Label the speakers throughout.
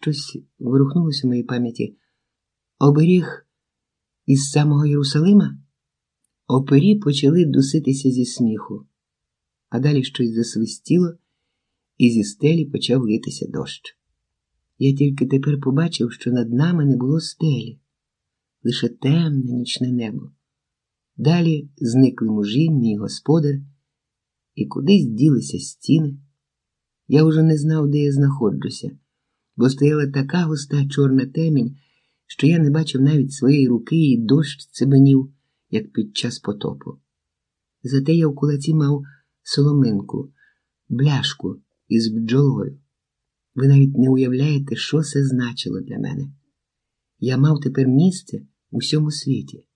Speaker 1: Щось ворухнулося в моїй пам'яті. Оберіг із самого Єрусалима? Опері почали дуситися зі сміху, а далі щось засвистіло, і зі стелі почав литися дощ. Я тільки тепер побачив, що над нами не було стелі, лише темне нічне небо. Далі зникли мужі, мій господар, і кудись ділися стіни. Я уже не знав, де я знаходжуся, бо стояла така густа чорна темінь, що я не бачив навіть своєї руки, і дощ цибенів, як під час потопу. Зате я в кулаці мав соломинку, бляшку із бджолою. Ви навіть не уявляєте, що це значило для мене. Я мав тепер місце у всьому світі.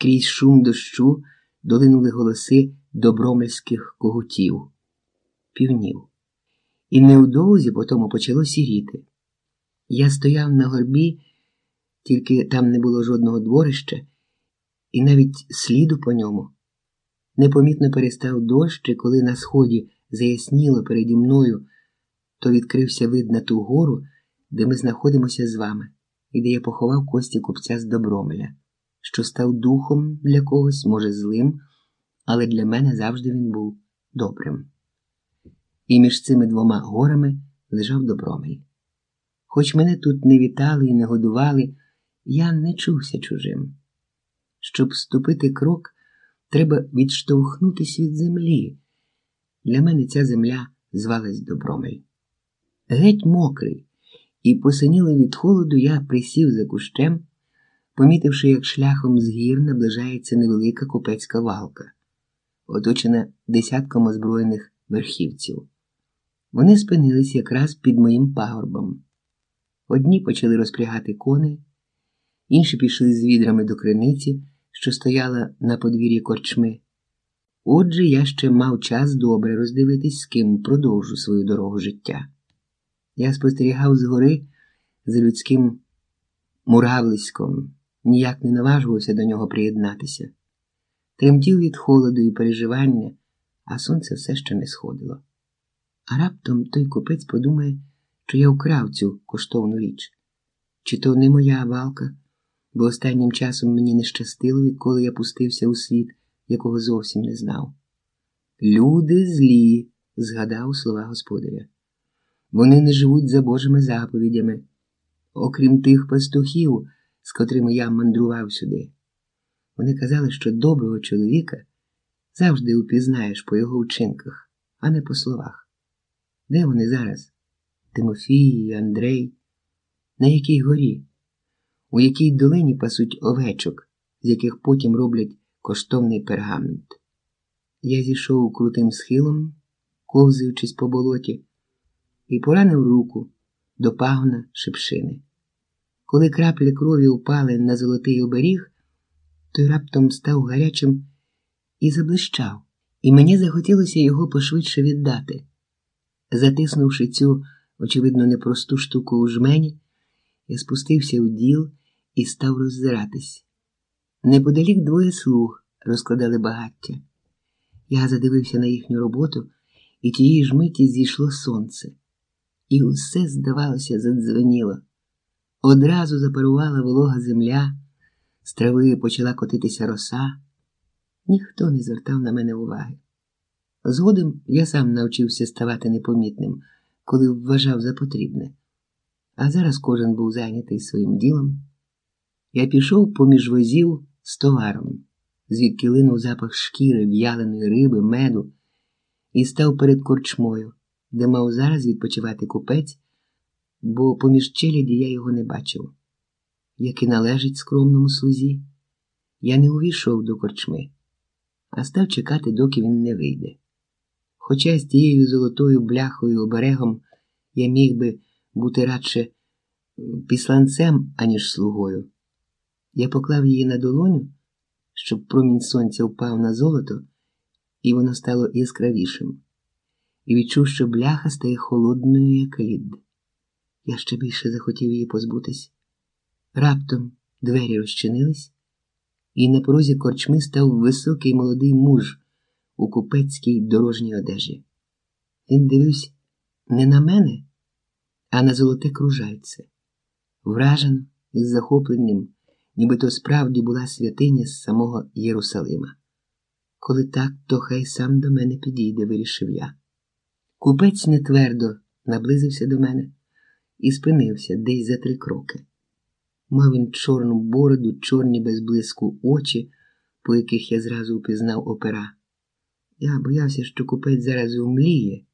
Speaker 1: Крізь шум дощу долинули голоси добромельських когутів, півнів. І невдовзі потому почало сіріти. Я стояв на горбі, тільки там не було жодного дворища, і навіть сліду по ньому. Непомітно перестав дощ, і коли на сході заясніло переді мною, то відкрився вид на ту гору, де ми знаходимося з вами, і де я поховав кості купця з Добромеля, що став духом для когось, може, злим, але для мене завжди він був добрим. І між цими двома горами лежав Добромель. Хоч мене тут не вітали і не годували, я не чувся чужим. Щоб ступити крок, треба відштовхнутися від землі. Для мене ця земля звалась Добромель. Геть мокрий, і посинілий від холоду, я присів за кущем, помітивши, як шляхом з гір наближається невелика купецька валка, оточена десятком озброєних верхівців. Вони спинились якраз під моїм пагорбом. Одні почали розпрягати коней, інші пішли з відрами до криниці, що стояла на подвір'ї корчми. Отже, я ще мав час добре роздивитись, з ким продовжу свою дорогу життя. Я спостерігав згори за людським муравлиськом, ніяк не наважувався до нього приєднатися. Тремтів від холоду і переживання, а сонце все ще не сходило. А раптом той купець подумає, що я вкрав цю коштовну річ. Чи то не моя валка, бо останнім часом мені не щастило, відколи я пустився у світ, якого зовсім не знав. Люди злі, згадав слова господаря. Вони не живуть за Божими заповідями, окрім тих пастухів, з котрими я мандрував сюди. Вони казали, що доброго чоловіка завжди упізнаєш по його вчинках, а не по словах. Де вони зараз? Тимофій, Андрей, на якій горі, у якій долині пасуть овечок, з яких потім роблять коштовний пергамент. Я зійшов крутим схилом, ковзаючись по болоті, і поранив руку до пагона шипшини. Коли краплі крові упали на золотий оберіг, той раптом став гарячим і заблищав, і мені захотілося його пошвидше віддати. Затиснувши цю, очевидно, непросту штуку у жмені, я спустився у діл і став роззиратись. Неподалік двоє слуг розкладали багаття. Я задивився на їхню роботу, і тієї ж миті зійшло сонце, і усе, здавалося, задзвеніло. Одразу запарувала волога земля, з трави почала котитися роса. Ніхто не звертав на мене уваги. Згодом я сам навчився ставати непомітним, коли вважав за потрібне. А зараз кожен був зайнятий своїм ділом. Я пішов поміж возів з товаром, звідки линув запах шкіри, в'яленої риби, меду, і став перед корчмою, де мав зараз відпочивати купець, бо поміж челяді я його не бачив. Як і належить скромному слузі, я не увійшов до корчми, а став чекати, доки він не вийде. Хоча з тією золотою бляхою оберегом я міг би бути радше післанцем, аніж слугою. Я поклав її на долоню, щоб промінь сонця впав на золото, і воно стало яскравішим, і відчув, що бляха стає холодною, як лід. Я ще більше захотів її позбутись. Раптом двері розчинились, і на порозі корчми став високий молодий муж у купецькій дорожній одежі. Він дивився не на мене, а на золоте кружальце. Вражено із захопленням, ніби то справді була святиня з самого Єрусалима. Коли так, то хай сам до мене підійде, вирішив я. Купець нетвердо наблизився до мене і спинився десь за три кроки. Мав він чорну бороду, чорні без блиску очі, по яких я зразу впізнав опера. Я боявся, що купець зараз умліє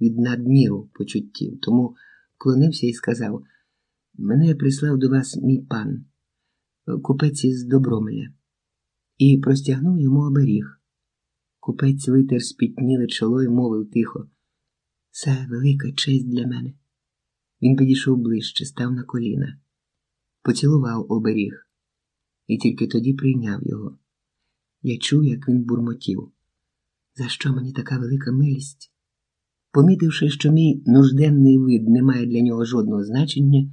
Speaker 1: від надміру почуттів, тому вклонився і сказав: Мене прислав до вас мій пан, купець із Добромеля, і простягнув йому оберіг. Купець витер спітніле чоло і мовив тихо. Це велика честь для мене. Він підійшов ближче, став на коліна, поцілував оберіг і тільки тоді прийняв його. Я чув, як він бурмотів. За що мені така велика милість? Помітивши, що мій нужденний вид не має для нього жодного значення,